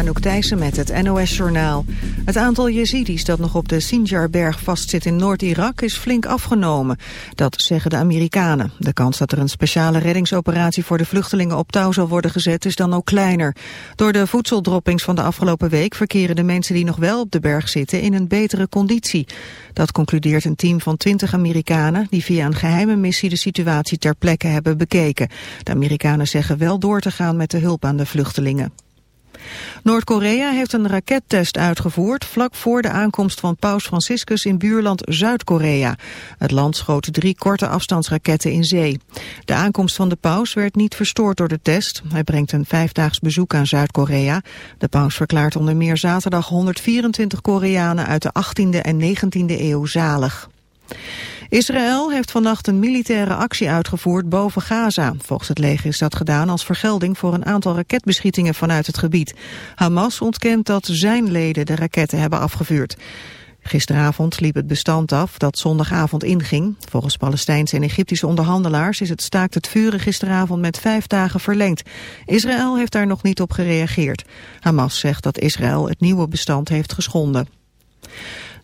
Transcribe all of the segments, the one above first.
Anouk Thijssen met het NOS-journaal. Het aantal Jezidis dat nog op de Sinjarberg vastzit in Noord-Irak is flink afgenomen. Dat zeggen de Amerikanen. De kans dat er een speciale reddingsoperatie voor de vluchtelingen op touw zal worden gezet is dan ook kleiner. Door de voedseldroppings van de afgelopen week verkeren de mensen die nog wel op de berg zitten in een betere conditie. Dat concludeert een team van 20 Amerikanen die via een geheime missie de situatie ter plekke hebben bekeken. De Amerikanen zeggen wel door te gaan met de hulp aan de vluchtelingen. Noord-Korea heeft een rakettest uitgevoerd vlak voor de aankomst van paus Franciscus in buurland Zuid-Korea. Het land schoot drie korte afstandsraketten in zee. De aankomst van de paus werd niet verstoord door de test. Hij brengt een vijfdaags bezoek aan Zuid-Korea. De paus verklaart onder meer zaterdag 124 Koreanen uit de 18e en 19e eeuw zalig. Israël heeft vannacht een militaire actie uitgevoerd boven Gaza. Volgens het leger is dat gedaan als vergelding voor een aantal raketbeschietingen vanuit het gebied. Hamas ontkent dat zijn leden de raketten hebben afgevuurd. Gisteravond liep het bestand af dat zondagavond inging. Volgens Palestijnse en Egyptische onderhandelaars is het staakt het vuren gisteravond met vijf dagen verlengd. Israël heeft daar nog niet op gereageerd. Hamas zegt dat Israël het nieuwe bestand heeft geschonden.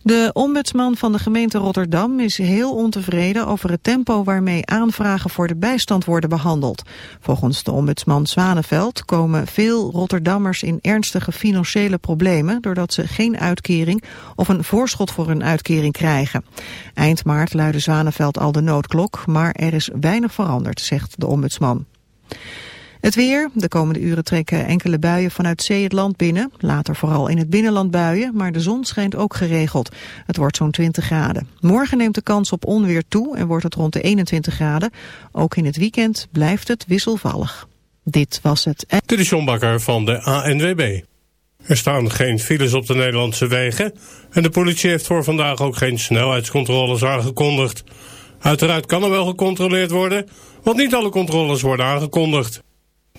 De ombudsman van de gemeente Rotterdam is heel ontevreden over het tempo waarmee aanvragen voor de bijstand worden behandeld. Volgens de ombudsman Zwaneveld komen veel Rotterdammers in ernstige financiële problemen doordat ze geen uitkering of een voorschot voor een uitkering krijgen. Eind maart luidde Zwaneveld al de noodklok, maar er is weinig veranderd, zegt de ombudsman. Het weer. De komende uren trekken enkele buien vanuit zee het land binnen. Later vooral in het binnenland buien, maar de zon schijnt ook geregeld. Het wordt zo'n 20 graden. Morgen neemt de kans op onweer toe en wordt het rond de 21 graden. Ook in het weekend blijft het wisselvallig. Dit was het... Dit is John van de ANWB. Er staan geen files op de Nederlandse wegen... en de politie heeft voor vandaag ook geen snelheidscontroles aangekondigd. Uiteraard kan er wel gecontroleerd worden... want niet alle controles worden aangekondigd.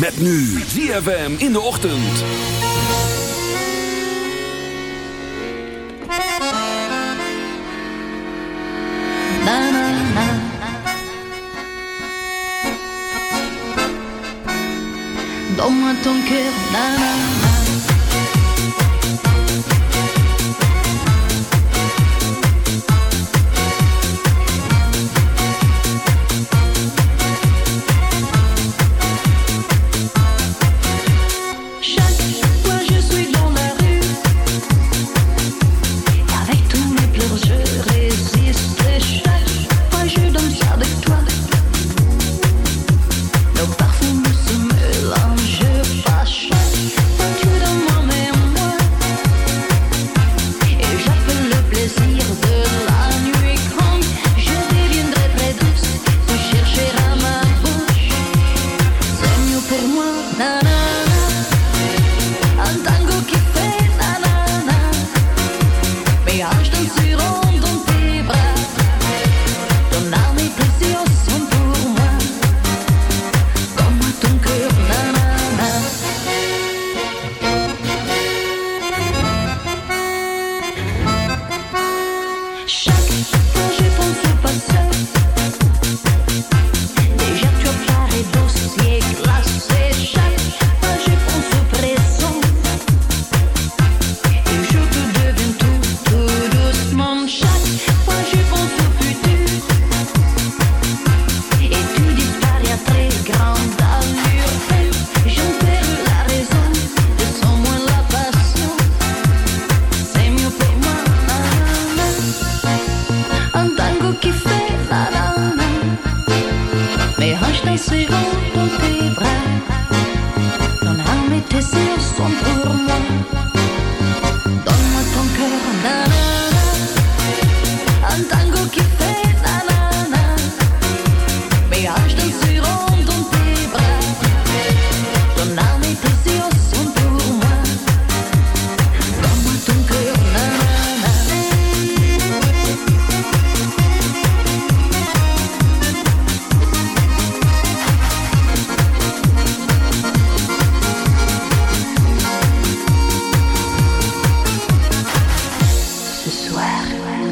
Met nu ZFM in de ochtend. Na, na, na. Donne ton cœur, na, na, na.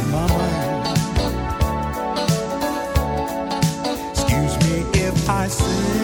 in my mind. Excuse me if I say.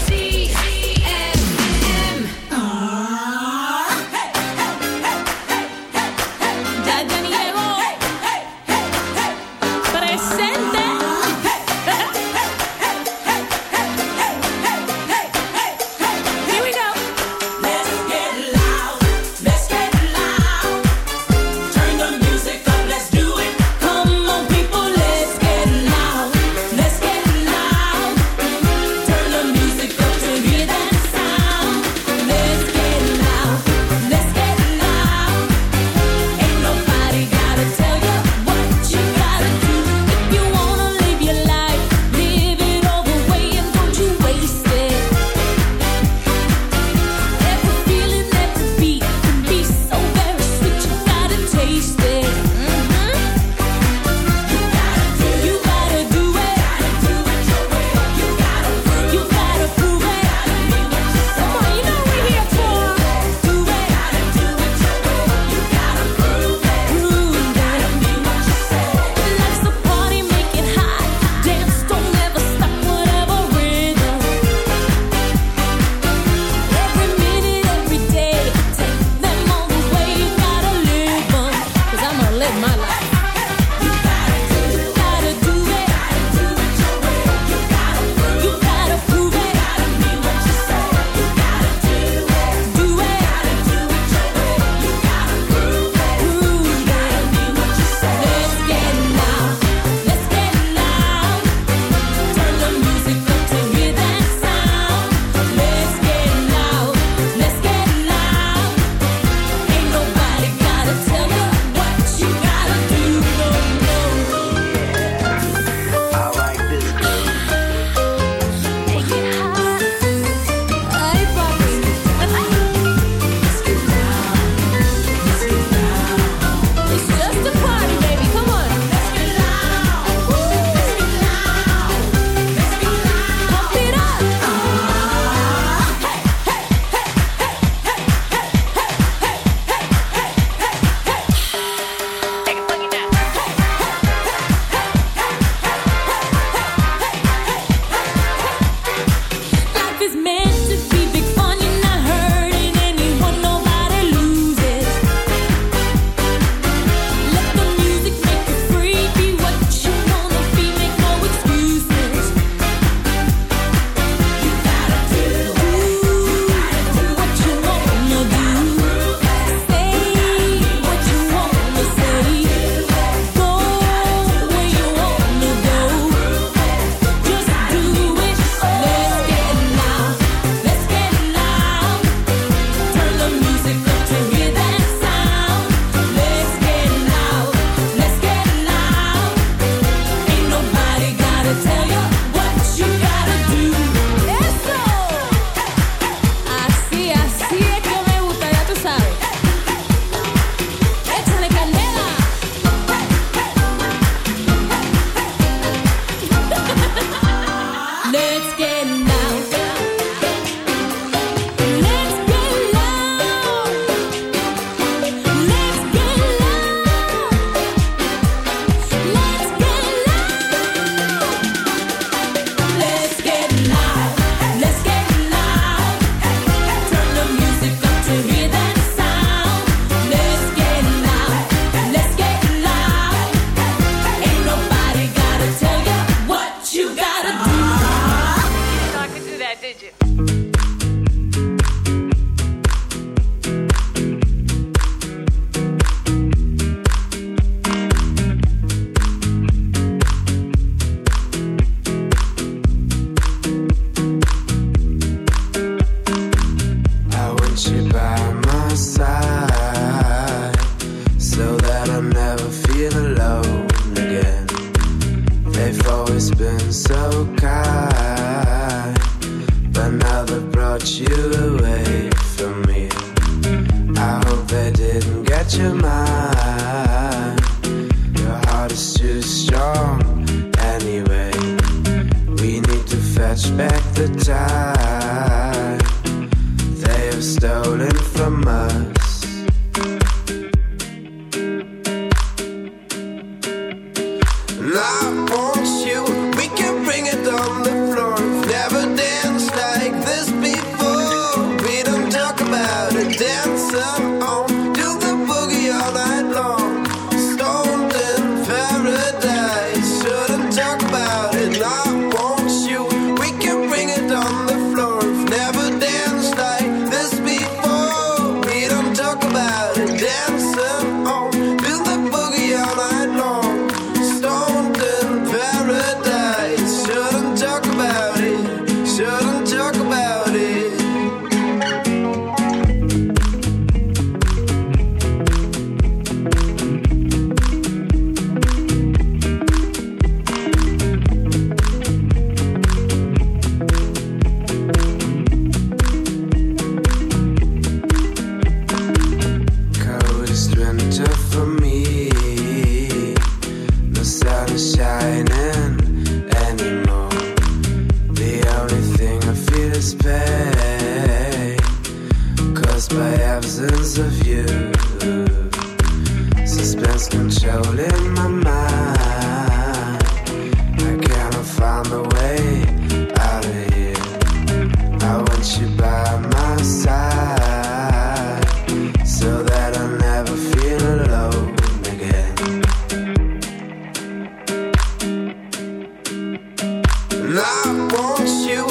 your mind. Your heart is too strong anyway. We need to fetch back. Love want you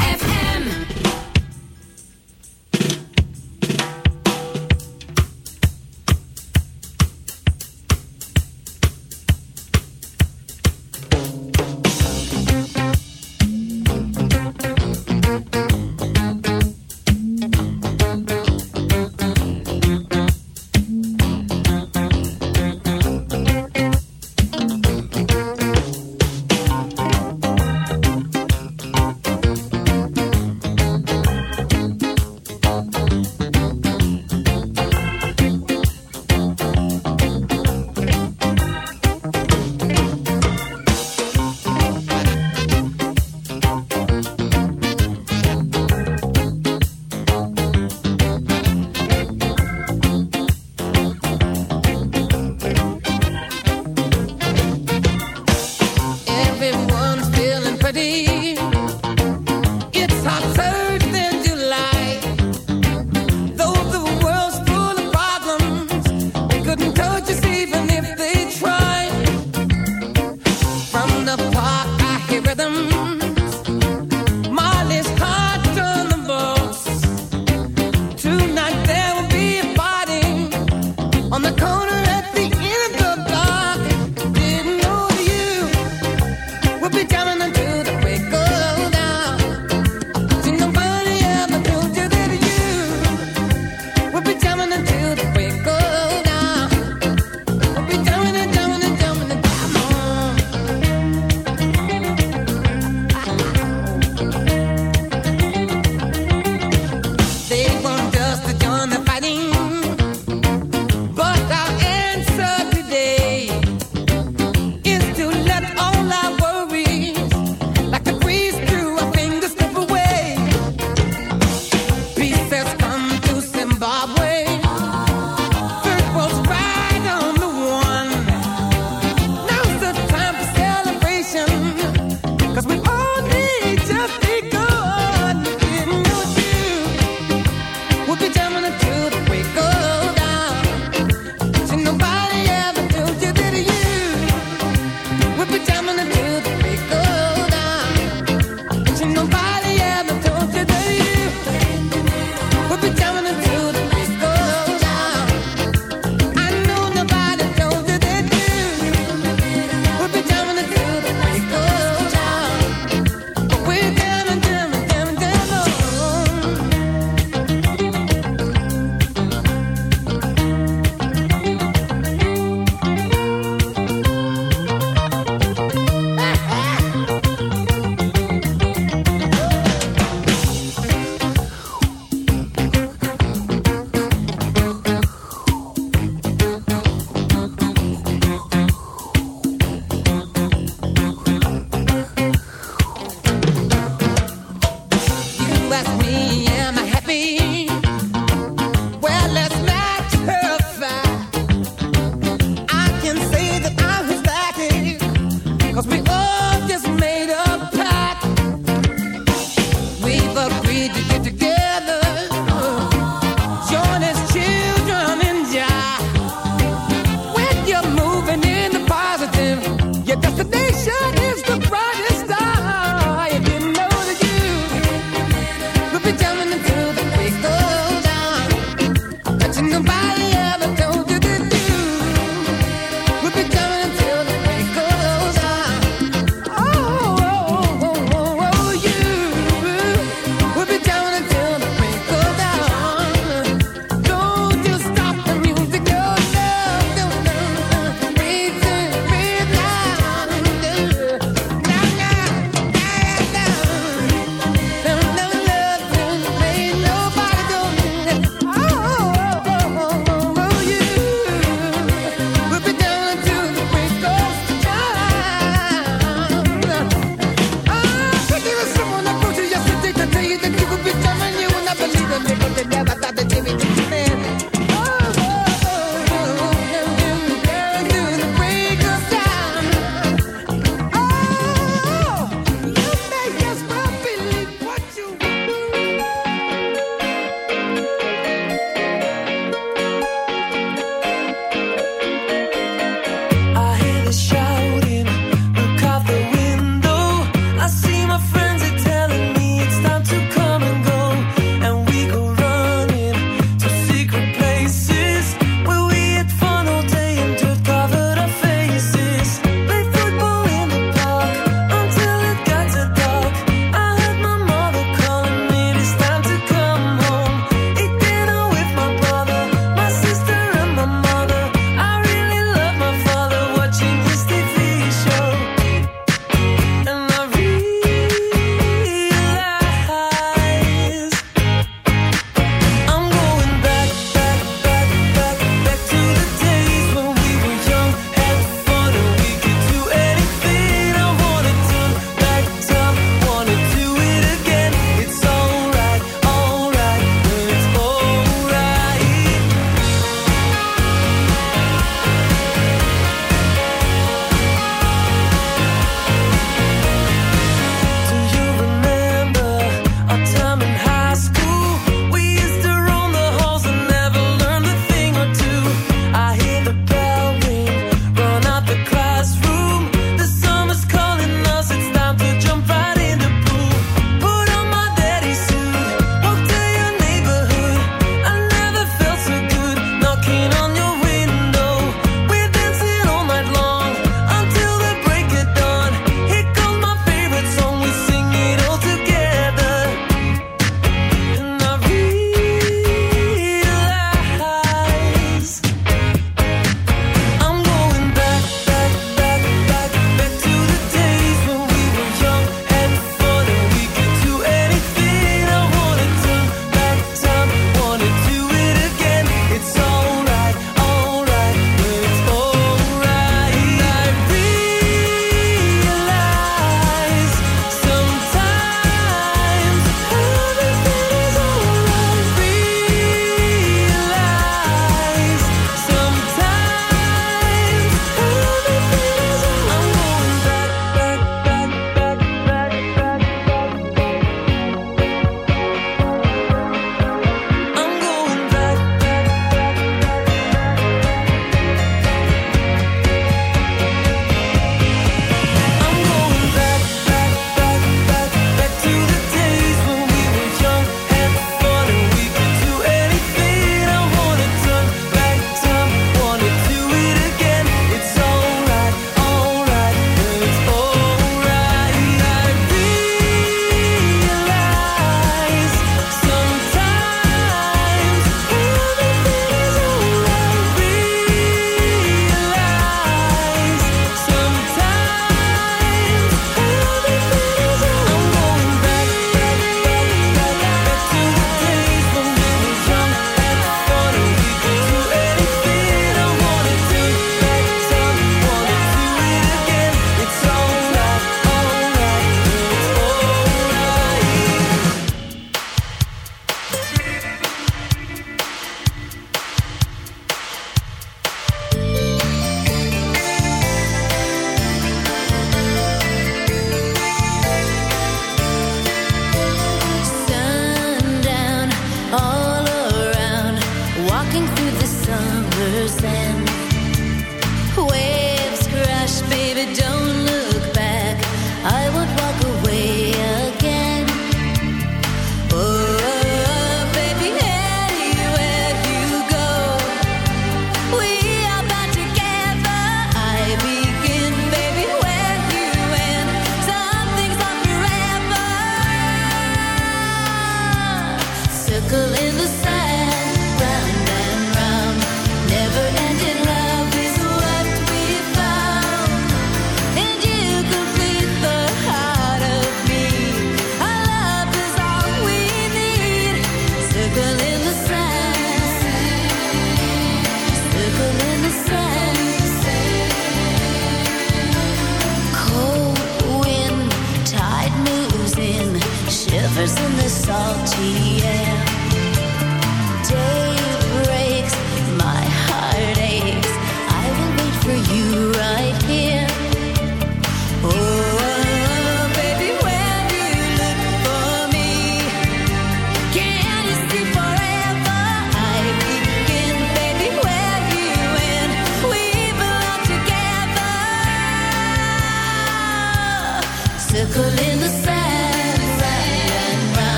on the corner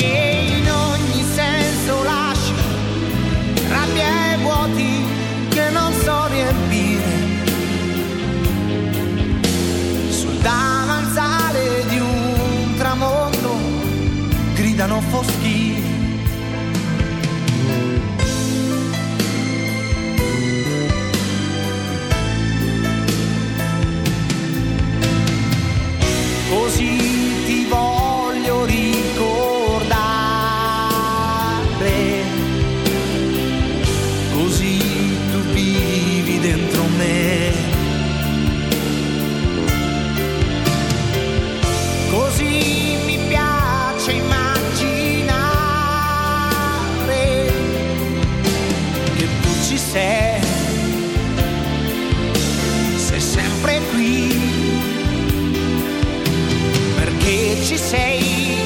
in ogni senso lascia rabbia vuoti che non so riempire. Sul davanzale di un tramonto gridano foschi. Così she say?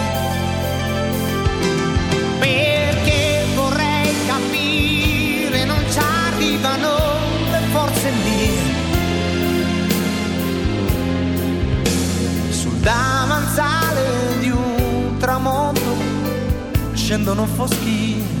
scendo non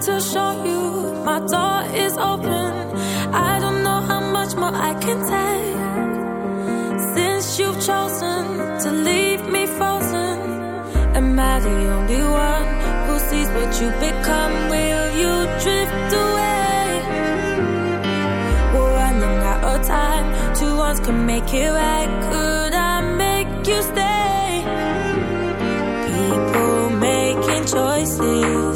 to show you my door is open. I don't know how much more I can take since you've chosen to leave me frozen. Am I the only one who sees what you become? Will you drift away? We're running out of time. Two ones can make it right. Could I make you stay? People making choices.